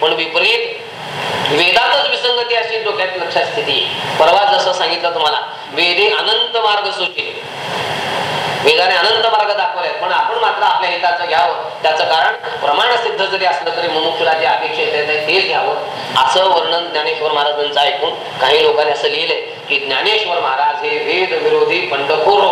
पण विपरीत वेदातच विसंगती अशी डोक्यात लक्षात स्थिती. परवा जसं सांगितलं तुम्हाला वेदे अनंत मार्ग सुचले वेदाने अनंत मार्ग दाखवले पण आपण मात्र आपल्या हिताचं घ्यावं. त्याचं कारण प्रमाण सिद्ध जरी असलं तरी मनुष्याला जे अपेक्षित आहे तेच घ्यावं. असं वर्णन ज्ञानेश्वर महाराजांचं ऐकून काही लोकांनी असं लिहिलंय की ज्ञानेश्वर महाराज हे वेद विरोधी बंडखोर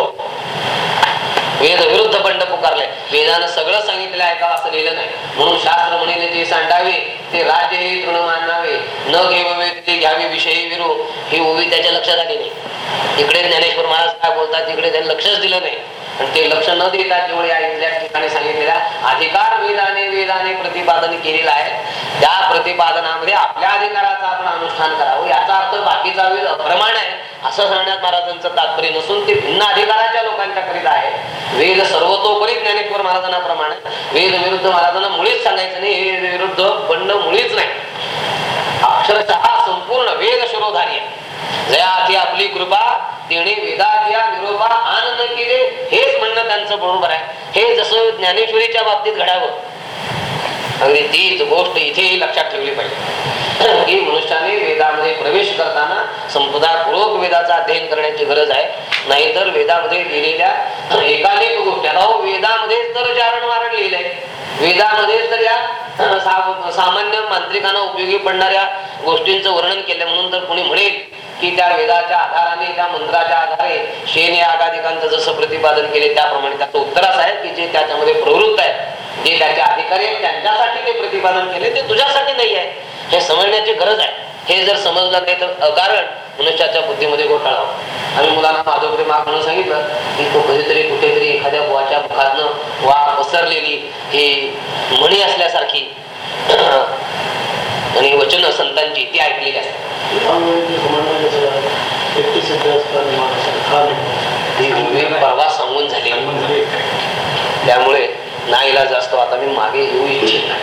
वेद विरुद्ध बंड पुकारले वेदानं सगळं सांगितलं ऐकावं असं लिहिलं नाही. म्हणून शास्त्र म्हणेल ते सांडावे. ते राजे हे तृण मानावे न घेवावे ते घ्यावे विषयी विरू ही ओवी त्याच्या लक्षात आली नाही. इकडे ज्ञानेश्वर महाराज काय बोलतात तिकडे त्यांनी लक्षच दिलं नाही. आणि ते लक्ष न देता केवळ या इथल्या ठिकाणी सांगितलेल्या अधिकार वेदाने वेदाने प्रतिपादन केलेला आहे त्या प्रतिपादनामध्ये आपल्या अधिकाराचं आपण अनुष्ठान करावं. याचा अर्थ बाकीचा वेद अप्रमाण आहे असं सांगण्यात महाराजांचं तात्पर्य नसून ते भिन्न अधिकाराच्या लोकांच्या करीत वेद सर्वतोपरी ज्ञानेश्वर महाराजांप्रमाणे. वेद विरुद्ध महाराजांना मुळीच सांगायचं नाही वेद विरुद्ध बंड मुळीच नाही. अक्षरशः संपूर्ण वेद शिरोधारी आहे. जयाची आपली कृपा तिने वेदाच्या निरोपा आनंद केले हेच म्हणणं त्यांचं बरोबर आहे. हे जसं ज्ञानेश्वरीच्या बाबतीत घडावं. अगदी तीच गोष्ट इथे लक्षात ठेवली पाहिजे. की मनुष्याने वेदामध्ये प्रवेश करताना संपदापूर्वक वेदाचा अध्ययन करण्याची गरज आहे. नाहीतर वेदामध्ये लिहिलेल्या एकानेक गोष्टी. हो, वेदामध्ये तर चारण मारण लिहिलंय. वेदामध्ये तर या सामान्य मांत्रिकांना उपयोगी पडणाऱ्या गोष्टींचं वर्णन केलं म्हणून तर कोणी म्हणेल की त्या वेदाच्या आधाराने त्या मंत्राच्या आधारे शेन या आगाधिकांचं जसं प्रतिपादन केले त्याप्रमाणे त्याचं उत्तर असं आहे की जे त्याच्यामध्ये प्रवृत्त आहे. जे त्याचे अधिकारी आहेत त्यांच्यासाठी ते प्रतिपादन केले ते तुझ्यासाठी नाही आहे. हे समजण्याची गरज आहे. हे जर समजलं नाही तर अकारण मुलाच्या बुद्धीमध्ये घोटाळा आम्ही मुलांना माधवप्रे माग म्हणून सांगितलं की तो कधीतरी कुठेतरी एखाद्या बुवाच्या मुखातनं वा पसरलेली ही म्हणी असल्यासारखी आणि वचन संतांची ती ऐकलेली असते. परवा सांगून झाली. त्यामुळे नाईला जास्त आता मी मागे येऊ इच्छित नाही.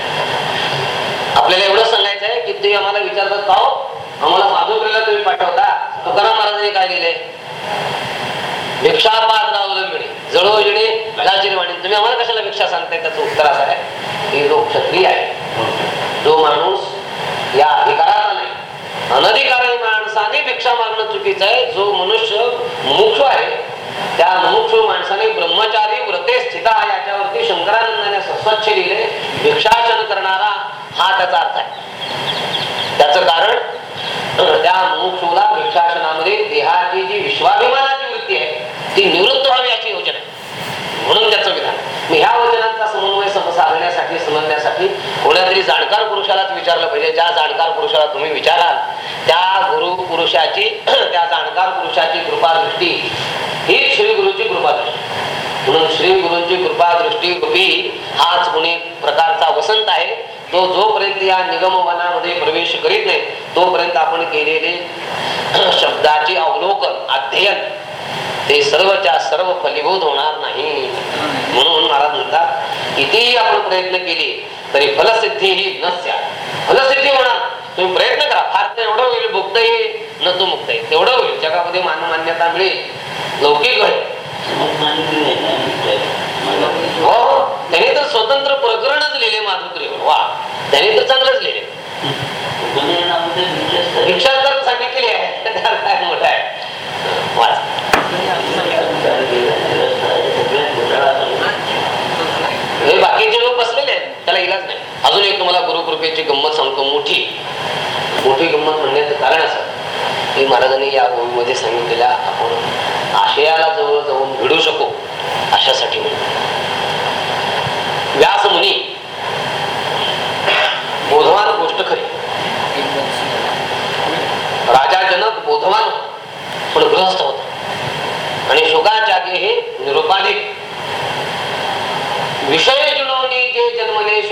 आपल्याला एवढं सांगायचं आहे की ते आम्हाला विचारतात का हो? आम्हाला माधुकरीला तुम्ही पाठवता तुकाराम महाराजांनी काय लिहिले? भिक्षा पात्र अवलंबिणी. जळो जिणे लाजिरी वाणी. तुम्ही आम्हाला कशाला भिक्षा सांगताय? त्याचं उत्तर असं आहे. की जो क्षत्रिय आहे. जो माणूस या अधिकाराचा नाही अनधिकारी माणसाने भिक्षा मागणं चुकीचं आहे. जो मनुष्य मुमुक्ष आहे त्या मुमुक्ष माणसाने ब्रह्मचारी व्रते स्थिता याच्यावरती शंकरानंदाने स्वच्छ लिहिले भिक्षाचन करणारा हा त्याचा अर्थ आहे त्याचं कारण त्या मुमुक्षूला भिक्षासनामध्ये देहाची जी विश्वाभिमानाची वृत्ती आहे ती निवृत्त व्हावी याची योजना आहे म्हणून त्याचं विधान मी ह्या वचनांचा समन्वय सम- साधण्यासाठी समजण्यासाठी कोणत्या तरी जाणकार पुरुषालाच विचारलं पाहिजे. ज्या जाणकार पुरुषाला तुम्ही विचाराल त्या गुरु पुरुषाची त्या जाणकार पुरुषाची कृपादृष्टी ही श्री गुरुची कृपादृष्टी. म्हणून श्री गुरुची कृपादृष्टी रूपी हाच कुणी प्रकारचा वसंत आहे. तो जोपर्यंत या निगमवनामध्ये प्रवेश करीत नाही तोपर्यंत आपण केलेले शब्दाचे अवलोकन अध्ययन ते सर्वच्या सर्व फलीभूत होणार नाही. म्हणून महाराज म्हणतात कितीही आपण प्रयत्न केले तरी फलसिद्धी ही नसत्या फलसिद्धी होणार तुम्ही प्रयत्न करा. फार तर एवढं होईल भुक्त येईल न तो मुक्त येईल तेवढं होईल. जगामध्ये मान मान्यता मिळेल. लौकिक होईल. हो हो. त्याने तर स्वतंत्र प्रकरणच लिहिले माधुकरीवर. वा. त्याने तर चांगलंच लिहिले. भिक्षांतर सांगितलेली आहे मोठं आहे वाच हे बाकीचे लोक बसलेले आहेत त्याला इलाज नाही अजून एक तुम्हाला गुरुकृपेची गंमत सांगतो मोठी मोठी गंमत म्हणण्याचं कारण असं की महाराजांनी या मध्ये सांगितलेल्या आपण आशयाला जवळ जाऊन भिडू शकू अशासाठी व्यास मुनी बोधवान गोष्ट खरी राजा जनक बोधवान पण गृहस्थ होता आणि शुकाचार्य हे निरुपाधिक विषय जुळवणी जे जन्मले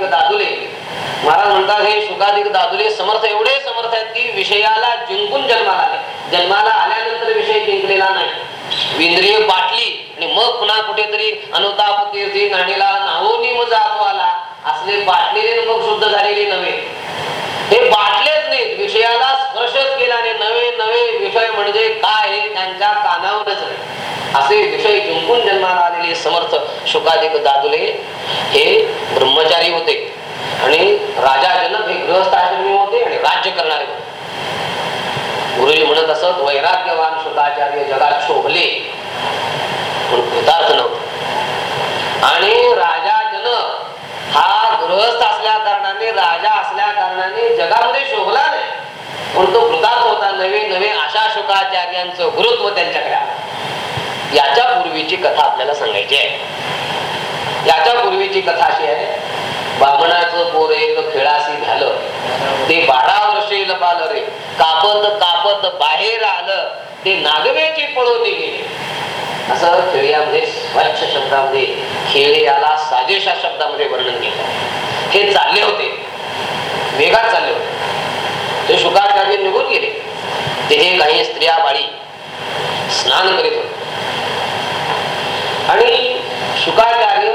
सुखाधिक दादुले. महाराज म्हणतात हे सुखाधिक दादुले समर्थ एवढे समर्थ आहेत की विषयाला जिंकून जन्माला आले. जन्माला आल्यानंतर विषय जिंकलेला नाही. इंद्रिय बाटली आणि मग पुन्हा कुठेतरी अनुताप कीर्ती नाणीला नाहोनी मग जातो आला. असले बाटलेले मग शुद्ध झालेले नव्हे. हे बाटलेच नाहीत. विषयाला स्पर्शच केल्याने नवे नवे विषय म्हणजे काय हे त्यांच्या कानावरच आहे. असे विषय जिंकून जन्माला आलेले समर्थ शुकाधिक दादुले हे ब्रह्मचारी होते. आणि राजा जनक हे गृहस्थाश्रमी होते आणि राज्य करणारे होते. गुरुजी म्हणत असत वैराग्यवान शुकाचार्य जगात शोभले. म्हणून कृतार्थ नव्हते. आणि राजा जनक हा गृहस्थ असल्या कारणाने राजा असल्या कारणाने जगामध्ये शोभला नाही. पण तो कृतार्थ होता नवे नवे अशा शुकाचार्यांचं गुरुत्व त्यांच्याकडे आलं. याच्या पूर्वीची कथा आपल्याला सांगायची आहे. याच्या पूर्वीची कथा अशी आहे बामणाचं पोर एक खेळाशी झालं. ते बारा वर्षे लपाल रे. कापत कापत बाहेर आलं ते नागवेची पळवली गेले. असं खेळ्यामध्ये स्वच्छ शब्दामध्ये खेळ याला साजेशा शब्दामध्ये वर्णन केलं. हे चालले होते. वेगात चालले होते. ते शुकार निघून गेले. तेथे काही स्त्रिया बाळी स्नान करीत होते आणि शुकाचार्य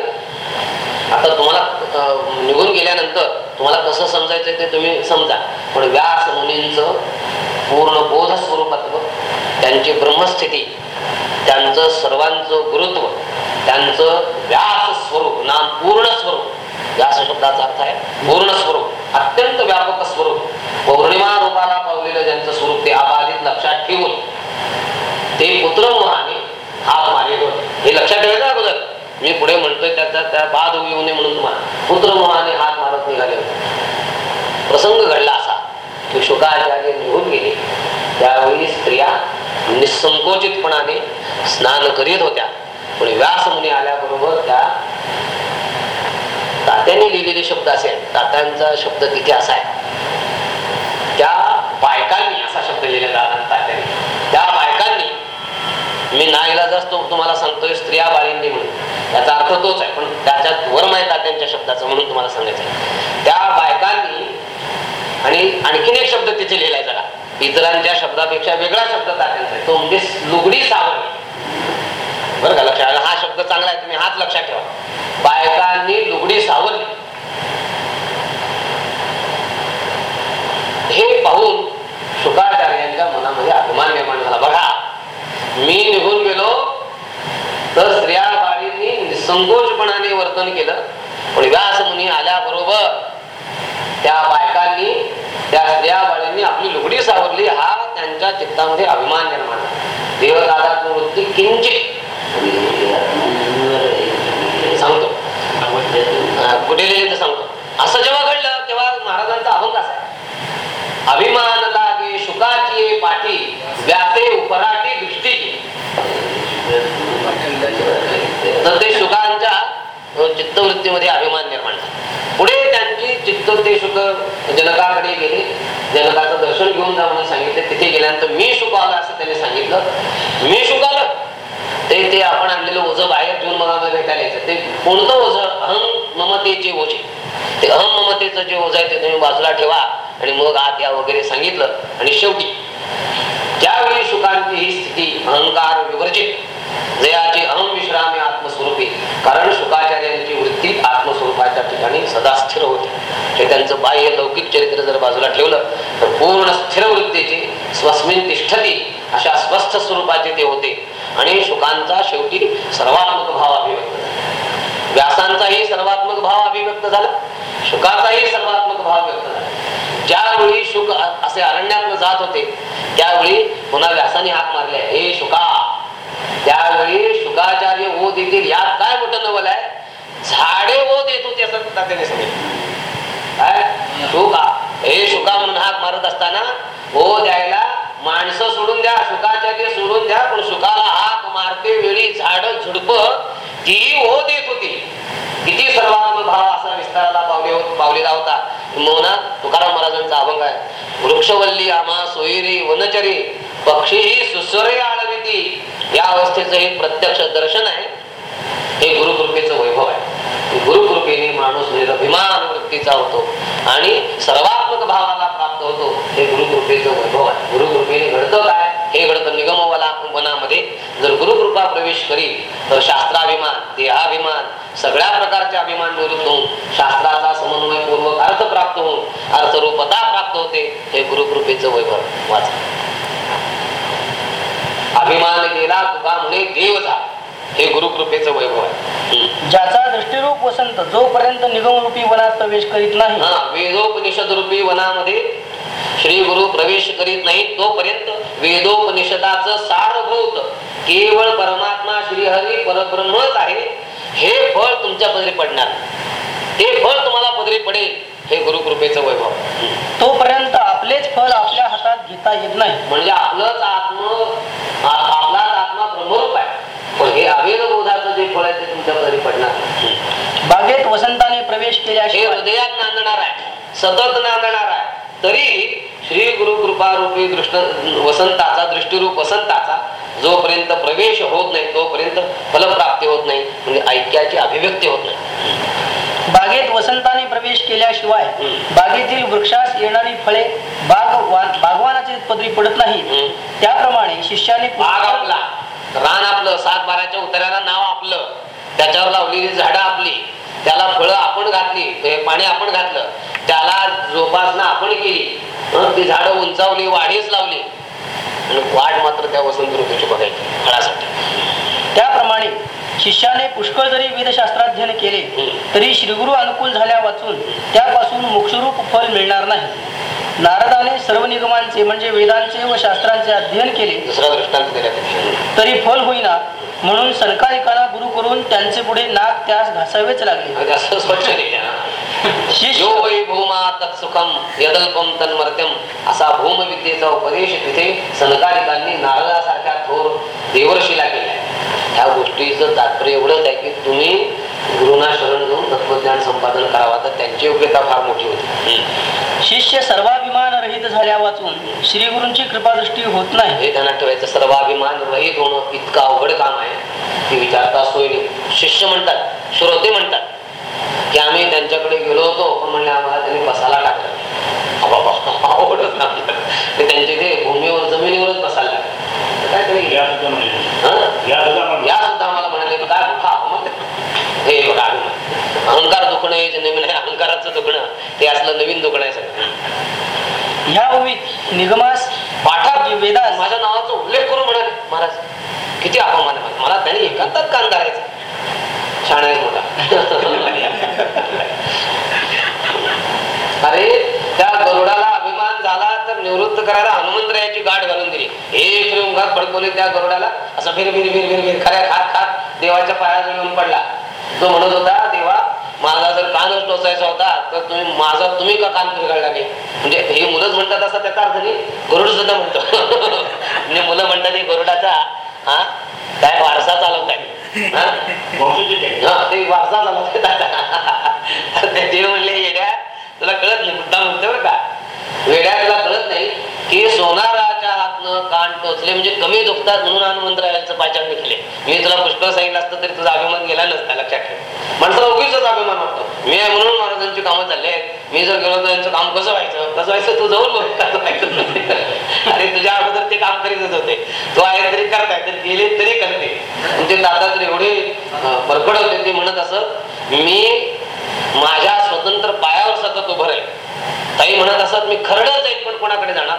आता तुम्हाला निघून गेल्यानंतर तुम्हाला कसं समजायचं ते तुम्ही समजा. पण व्यास मुनींचं पूर्ण बोध स्वरूपत्व त्यांची ब्रह्मस्थिती त्यांचं सर्वांचं गुरुत्व त्यांचं व्यास स्वरूप नाम पूर्ण स्वरूप व्यास शब्दाचा अर्थ आहे पूर्ण स्वरूप अत्यंत व्यापक स्वरूप पौर्णिमा रूपाला पावलेलं ज्यांचं स्वरूप ते अबाधित लक्षात ठेवून ते पुत्रमोहाने हात मारले होते हे लक्षात ठेवायचं अगोदर मी पुढे म्हणतोय त्याचा त्या बाद येऊ नये म्हणून पुत्र मोहाने हात मारत निघाले होते. प्रसंग घडला असा. की शुकाचार्य निघून गेले. त्यावेळी स्त्रिया निसंकोचितपणाने स्नान करीत होत्या. पण व्यास मुनी आल्याबरोबर त्या तात्यांनी लिहिलेले शब्द असे तात्यांचा शब्द तिथे असा आहे. त्या बायकांनी असा शब्द लिहिलेला तात्याने तात्यांनी. त्या बायकांनी मी नाईला जास्त तुम्हाला सांगतोय स्त्रिया बाळींनी म्हणून. याचा अर्थ तोच आहे. पण त्याच्यात वर माहीत त्यांच्या शब्दाचं म्हणून तुम्हाला सांगायचं आहे त्या बायकांनी आणि आणखीन एक शब्द तिथे लिहिलाय जरा. इतरांच्या शब्दापेक्षा वेगळा शब्द तात्यांचा तो म्हणजे लुगडी सावरली बरं का? लक्षात हा शब्द चांगला आहे. तुम्ही हाच लक्षात ठेवा. बायकांनी लुगडी सावरली. हे पाहून शुकाचार्यांच्या मनामध्ये अभिमान निर्माण झाला. बघा मी निघून गेलो संकोचपणाने वर्तन केलं. पण व्यास मुनी आल्याबरोबर त्या बायकांनी त्या स्त्रिया बाळींनी आपली लुगडी सावरली. हा त्यांच्या चित्तामध्ये अभिमान निर्माण देवदादा वृत्ती किंचित. सांगतो. कुठे सांगतो. असं जेव्हा घडलं तेव्हा महाराजांचा अभंग असा अभिमान लागे शुकाची पाठी व्यासे उपराटी दृष्टीची तर ते शुकांच्या अं, चित्तवृत्तीमध्ये अभिमान निर्माण झाला. पुढे त्यांची चित्त ते शुक जनकाकडे गेले. जनकाचं दर्शन घेऊन जा म्हणून सांगितले. तिथे गेल्यानंतर मी शुक आलं असं त्यांनी सांगितलं. मी शुक आलं ते ते आपण आणलेलं ओझं बाहेर घेऊन मला भेटायला यायचं. ते कोणतं ओझ? अहम ममतेचे ओझे. ते अहम ममतेचं जे ओझ आहे ते तुम्ही बाजूला ठेवा आणि मग आत या वगैरे सांगितलं. आणि शेवटी त्यावेळी शुकांची ही स्थिती अहंकार विवर्जित. जयाची अहम विश्रामी आत्मस्वरूपी. कारण शुकाचार्यांची सदा स्थिर होते. हे त्यांचं बाह्य लौकिक चरित्र जर बाजूला ठेवलं तर पूर्ण स्थिर वृत्तीचे स्वस्मिन तिष्ठती अशा स्वस्थ स्वरूपाचे ते होते. आणि शुकांचा शेवटी सर्वात्मक भाव अभिव्यक्त व्यासांचाही सर्वात्मक भाव अभिव्यक्त झाला. शुकाचाही सर्वात्मक भाव व्यक्त झाला. ज्यावेळी शुक असे अरण्यात जात होते त्यावेळी पुन्हा व्यासाने हात मारले हे शुका त्यावेळी शुकाचार्य ओ देतील यात काय मोठं नवल आहे झाडे ओ देत होते असं त्याने सांगितलं काय? शुका हे शुका म्हणून हाक मारत असताना ओ द्यायला माणसं सोडून द्या शुकाचार्य सोडून द्या पण शुकाला हाक मारते वेळी झाड झुडप ती ओ देत होती. किती सर्वात्म भाव असा विस्ताराला पावले पावलेला होता. मोना तुकाराम महाराजांचा अभंग आहे. वृक्षवल्ली आम्हा सोयरी वनचरी पक्षीही सुसरे आळविती. या अवस्थेचं हे प्रत्यक्ष दर्शन आहे. हे गुरुकृपेचं वैभव आहे. गुरुकृपेने माणूस म्हणजे निरभिमान वृत्तीचा होतो. आणि सर्वात्मक भावाला प्राप्त होतो हे गुरुकृपेचं वैभव आहे. गुरुकृपेने घडतं काय? हे घडतं निगमवाला वनामध्ये जर गुरुकृपा प्रवेश करील तर शास्त्राभिमान देहाभिमान सगळ्या प्रकारचे अभिमान निवृत्त होऊन शास्त्राचा समन्वयपूर्वक अर्थ प्राप्त होऊन अर्थरूपता प्राप्त होते हे गुरुकृपेचं वैभव. वाच. अभिमान गेला तुका म्हणे देव झाला गुरुकृपेचं वैभव आहे. ज्याचा दृष्टीरूप वसंत जोपर्यंत निगमरूपी वनात प्रवेश करीत नाही हा वेदोपनिषद रूपी वनामध्ये श्री गुरु प्रवेश करीत नाहीत तोपर्यंत वेदोपनिषदाचं सारभूत केवळ परमात्मा श्रीहरी परब्रह्मच आहे. हे फळ तुमच्या पदरी पडणार. ते फळ तुम्हाला पदरी पडेल. हे गुरुकृपेचं वैभव. तोपर्यंत आपलेच फळ आपल्या हातात घेता येत नाही. म्हणजे आपलंच आत्म जे तुमच्या पदरी पडणार नाही. बागेत वसंताने प्रवेश हे केल्याशिवाय हृदयात नांदणार आहे सतत नांदणार आहे तरी श्री गुरु कृपा रूपी दृष्ट वसंताचा दृष्टीरूप वसंताचा जोपर्यंत प्रवेश होत नाही तोपर्यंत फलप्राप्ती होत नाही म्हणजे ऐक्याची अभिव्यक्ती होत नाही बागेत वसंताने प्रवेश केल्याशिवाय. बागेतील वृक्षास येणारी फळे बाग बागवानाचे पदरी पडत हम्म. त्याप्रमाणे शिष्याने बाग आपला रान आपलं सात बाराच्या उतऱ्याला नाव आपलं. त्याच्यावर लावलेली झाडं आपली. त्याला फळं आपण घातली पाणी आपण घातलं. त्याला जोपासना आपण केली. ती झाडं उंचावली वाढीस लावली. आणि वाढ मात्र त्या वसंत ऋतूची बघायची फळासाठी. त्याप्रमाणे शिष्याने पुष्कळ जरी वेदशास्त्राध्ययन केले. तरी श्रीगुरु अनुकूल झाल्या वाचून त्यापासून मोक्षरूप फल मिळणार नाही. नारदाने सर्व निगमांचे म्हणजे वेदांचे व शास्त्रांचे अध्ययन केले. दुसरा दृष्टांत दिला त्याच्याशी. तरी फल होईना. म्हणून सनकालिकाला गुरु करून त्यांचे पुढे नाक त्यास घासावेच लागले. असं वै भूमा तत्सुखम यदल्पम तन्मर्त्यम असा भूमविद्येचा उपदेश तिथे सनकालिकांनी नारदासारख्या थोर देवर्षीला केलाय ह्या गोष्टीचं तात्पर्य एवढंच आहे की तुम्ही गुरुना शरण तत्वज्ञान संपादन करावा. तर त्यांची योग्यता फार मोठी होती. शिष्य सर्वाभिमान रहित झाल्या वाचून श्री गुरूंची कृपादृष्टी होत नाही. हे ध्यानात ठेवायचं सर्वाभिमान रहित होणं इतकं अवघड काम आहे. ते विचारता सोय नाही. शिष्य म्हणतात श्रोते म्हणतात की आम्ही त्यांच्याकडे गेलो होतो पण म्हणले आम्हाला त्यांनी बसायला टाकलं अवघडच काम झालं. ते भूमीवर जमिनीवरच बसायला लागले. काय तरी या सुद्धा म्हणजे हं? या सुद्धा म्हणजे या सुद्धा आम्हाला म्हणाले की काय खा मग हे बघा अभिमान. अहंकार दुखणं हे जे नवीन आहे अहंकाराचं दुखणं. ते असलं नवीन दुखणं आहे सगळं. ह्या ओवीत निगमास पाठात जे वेदास? माझ्या नावाचा उल्लेख करून म्हणाले महाराज. किती अपमान आहे. मला त्यांनी एकांतात कान धरायचं शाळा आहे मोठा. अरे त्या गरुडाला अभिमान झाला तर निवृत्त करायला हनुमंतरायाची गाठ घालून दिली. एक रेंगात फडकवले त्या गरुडाला. असं फिर फिर फिर फिर फिर खऱ्या खात खात देवाच्या पायाजवळ पडला. तो म्हणत होता देवा माझा जर कानच टोचायचा होता तर तुम्ही माझा तुम्ही का कान फिरगाळला नाही म्हणजे हे मुलंच म्हणतात असा त्याचा अर्थ नाही गरुड सुद्धा म्हणतो. म्हणजे मुलं म्हणतात हे गरुडाचा हा? काय वारसा चालवताय? वारसा झाला तर ते देव म्हणले येड्या तुला कळत नाही मुद्दा म्हणतो बरं का वेड्या तुला कळत नाही की सोनाराच्या हातनं दुखले म्हणजे कमी दुखतात म्हणून हनुमंतरायाचं पाचारण केले. मी तुला पुष्कळ सांगितलं असतं तरी तुझा अभिमान गेला नसता लक्षात ठेव. माणसाला उगीच अभिमान वाटतो मी म्हणून महाराजांची कामं चालले मी जर गेलो तर यांचं काम कसं व्हायचं? कसं व्हायचं? तू जाऊन बघ कसं व्हायचं अरे तुझ्या अगोदर ते काम करीतच होते. तो आहे तरी करताय तर गेले तरी करते. ते दादा तर एवढे भरकड बरकड होते ते म्हणत असत मी माझ्या स्वतंत्र पायावर सतत उभं राहील. ताई म्हणत असत मी खरडच जाईल पण कोणाकडे जाणार?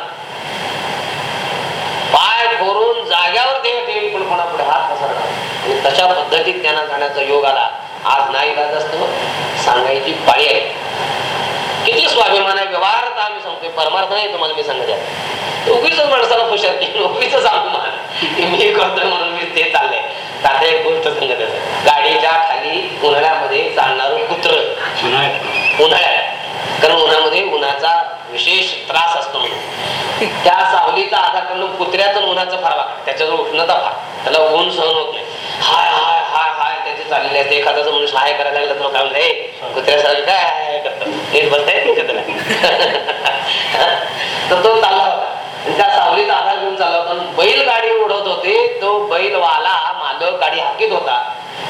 फोरून जाग्यावर देव ठेवी पण कोणापुढे हात पसरणार आणि तशा पद्धतीत त्यांना जाण्याचा योग आला. आज नाही इलाज असतो. सांगायची पाळी आहे. किती स्वाभिमान आहे. व्यवहार तर आम्ही सांगतोय. परमार्थ नाही तुम्हाला मी सांगत आहे. उगीच माणसाला खुशाल उगीच अभिमान. मी करतोय म्हणून मी ते चाललंय. आता एक गोष्ट सांगत आहे. गाडीच्या खाली उन्हाळ्यामध्ये चालणार कुत्र. उन्हाळ्यात. कारण उन्हामध्ये उन्हाचा विशेष त्रास त्या सावलीचा आधार करून कुत्र्याचं उन्हाचं फार वाग त्याच्याजवळ उष्णता फार. त्याला ऊन सहन होत नाही. हाय हाय हाय हाय त्याचे चाललेले असते. एखादाचा मनुष्य हाय करायला लागला तर मग काय म्हणतो, कुत्र्या कुत्र्यासारखं काय हाय नीट बसता येत नाही त्याला तर तो चालला होता. त्या सावलीचा आधार घेऊन चालला होता. बैलगाडी उडवत होते. तो बैलवाला मालक गाडी हाकीत होता.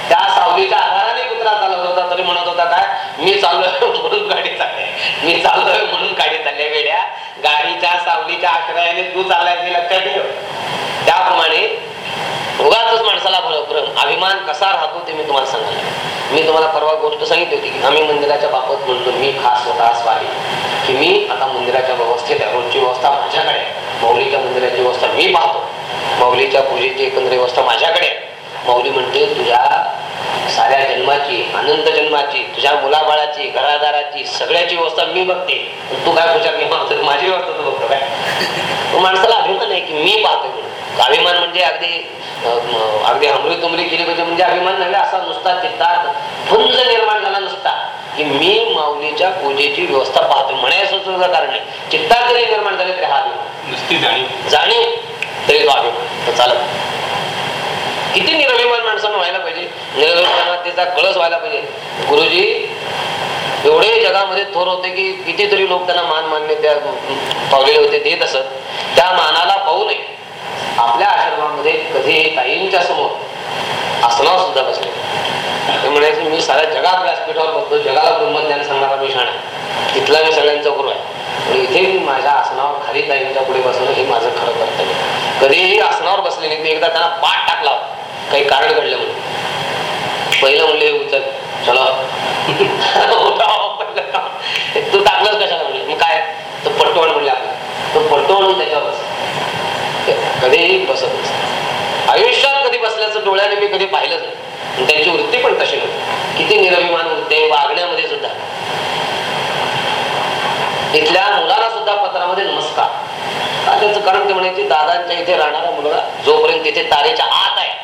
त्या सावलीच्या आधाराने कुत्रा चालवत होता. तरी म्हणत होता काय मी चाललोय म्हणून गाडी चालले मी चाललोय म्हणून गाडी चालली वेड्या आश्रयाने तू चाललाय हे हो? लक्षात ठेव त्याप्रमाणे उगाच माणसाला भर- भ्रम अभिमान कसा राहतो ते मी तुम्हाला सांगाल मी तुम्हाला परवा गोष्ट सांगितली होती की आम्ही मंदिराच्या बाबत म्हणतो मी खास स्वतः स्वारी की मी आता मंदिराच्या व्यवस्थेत आहे. रोजची व्यवस्था माझ्याकडे आहे. माऊलीच्या मंदिराची व्यवस्था मी पाहतो माऊलीच्या पूजेची एकंदर व्यवस्था माझ्याकडे आहे. माऊली म्हणते तुझ्या साऱ्या जन्माची अनंत जन्माची तुझ्या मुलाबाळाची घरादाराची सगळ्याची व्यवस्था मी बघते. तू काय तुझ्या मी बघतो माझी व्यवस्था तू बघतो काय? माणसाला अभिमान आहे की मी पाहतो अभिमान म्हणजे अगदी अगदी हमरी तुमरी केली पाहिजे म्हणजे अभिमान नव्हे असा नुसता चित्तात फुंज निर्माण झाला नुसता की मी माऊलीच्या पूजेची व्यवस्था पाहतो म्हणायचं तुझं कारण आहे. चित्ता जरी निर्माण झाले तरी हा अभिमान. नुसती जाणीव. जाणीव. तरी तो अभिमान. चालत. किती निरभिमान माणसानं व्हायला पाहिजे? निरभिमानाचा कळस व्हायला पाहिजे. गुरुजी एवढे जगामध्ये थोर होते की कितीतरी लोक त्यांना मान मान्य त्या पावलेले होते देत असत त्या मानाला पाहू नये. आपल्या आश्रमामध्ये कधी ताईंच्या समोर आसनावर सुद्धा बसले ते म्हणायचे मी साऱ्या जगात व्यासपीठावर बघतो जगाला ब्रह्मज्ञान सांगणारा मी शाण आहे. तिथला मी सगळ्यांचा गुरु आहे. पण इथे मी माझ्या आसनावर खाली ताईंच्या पुढे बसणं हे माझं खरं कर्तव्य कधीही आसनावर बसले नाही ते एकदा त्यांना पाठ काही कारण घडलं म्हणून. पहिलं म्हणले उचल चला. तू टाकलंच कशाला म्हणले? मग काय? तो पटवण म्हणले आपला तो पटवण त्याच्यावर बस. कधीही बसत नसत आयुष्यात कधी बसल्याचं डोळ्याने मी कधी पाहिलंच नाही. त्यांची वृत्ती पण तशी नव्हती. किती निरभिमान वृत्ती वागण्यामध्ये सुद्धा. इथल्या मुलाला सुद्धा पत्रामध्ये नमस्कार. त्याचं कारण ते म्हणायचे दादांच्या इथे राहणारा मुलगा जोपर्यंत तिथे तारेच्या आत आहे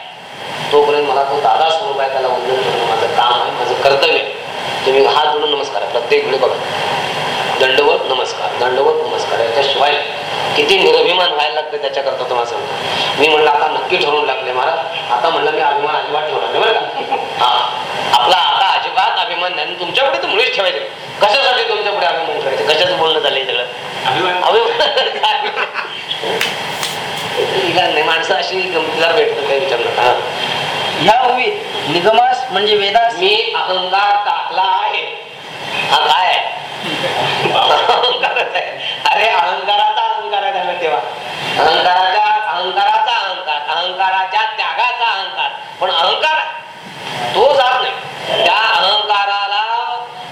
तोपर्यंत मला तो दादा स्वरूप आहे त्याला वंदन करणं माझं काम आहे माझं कर्तव्य आहे. तुम्ही हात जोडून नमस्कार प्रत्येक वेळी बघा. दंडवत नमस्कार दंडवत नमस्कार. याच्याशिवाय किती निरभिमान व्हायला लागतं त्याच्याकरता तुम्हाला सांगतो. मी म्हणलं आता नक्की ठरवून लागले महाराज. आता म्हणलं मी अभिमान अजिबात ठेवणार नाही बरं का? हा. आपला आता अजिबात अभिमान नाही. आणि तुमच्यापुढे तर मुळीच ठेवायचे कशासाठी तुमच्यापुढे अभिमान ठेवायचे? कशाचं बोलणं चाललंय सगळं? अभिमान. नाही माणसं अशी गमतीदार भेटत काही विचार नका. हा. ह्या ओवीत निगमास म्हणजे वेदास. मी अहंकार टाकला आहे. हा काय? अहंकारच आहे. अरे अहंकाराचा अहंकार आहे तेव्हा. अहंकाराच्या अहंकाराचा अहंकार अहंकाराच्या त्यागाचा अहंकार. पण अहंकार तो जात नाही. त्या अहंकाराला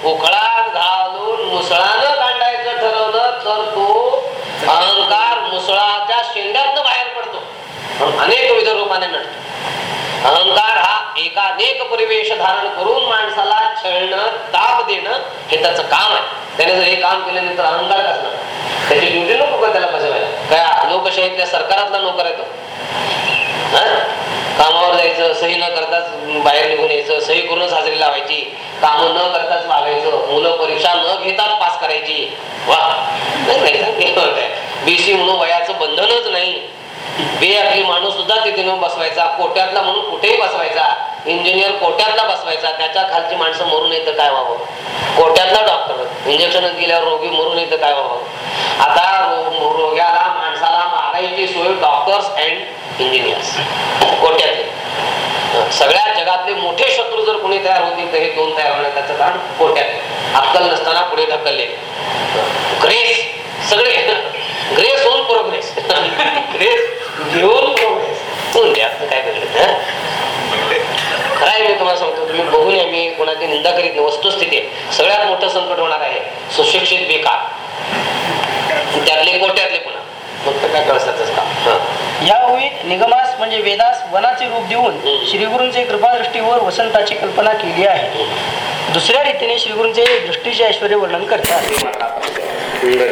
उखळात घालून मुसळानं काढायचं ठरवलं तर तो अहंकार मुसळाच्या शेंड्यातनं बाहेर पडतो. पण अनेक विविध रूपाने नटतो. अहंकार हा एकानेक परिवेश धारण करून माणसाला छळणं ताप देणं हे त्याचं काम आहे. त्याने जर हे काम केलं नाही तर अहंकार कसला? त्याची ड्युटी नको का त्याला बजवायला काय लोकशाहीतल्या सरकारातला नोकर येतो हा? कामावर जायचं सही न करताच बाहेर निघून यायचं सही करूनच हजेरी लावायची. काम न करताच वागायचं. मुलं परीक्षा न घेताच पास करायची. वा बीसी म्हणून वयाचं बंधनच नाही. बेअकली आपली माणूस सुद्धा तिथे नेऊन बसवायचा कोट्यातला म्हणून कुठेही बसवायचा. इंजिनियर कोट्यातला बसवायचा त्याच्या खालची माणसं मरून येतं काय व्हावं? कोट्यातला डॉक्टर इंजेक्शन दिल्यावर रोगी मरून येतं काय व्हावं? आता रोग्याला माणसाला मारायची सोय डॉक्टर्स अँड इंजिनियर्स कोट्यातले. सगळ्या जगातले मोठे शत्रू जर कोणी तयार होतील तर हे दोन तयार होणार त्याचं कारण कोट्यात अक्कल नसताना पुढे ढकलले. ग्रेस सगळे. ग्रेस होऊन प्रोग्रेस ग्रेस घेऊन होऊन द्या काय खरं आहे मी तुम्हाला सांगतो तुम्ही बघून या मी कोणाची निंदा करीत नाही वस्तुस्थिती आहे सगळ्यात मोठं संकट होणार आहे सुशिक्षित बेकार त्यातले कोट्यातले पुन्हा फक्त काय कळसाच काम हं. ओळीत निगमास म्हणजे वेदास वनाचे रूप देऊन हम्म. श्रीगुरूंचे कृपादृष्टीवर वसंताची कल्पना केली आहे दुसऱ्या रीतीने श्रीगुरूंचे दृष्टीचे ऐश्वर वर्णन करतात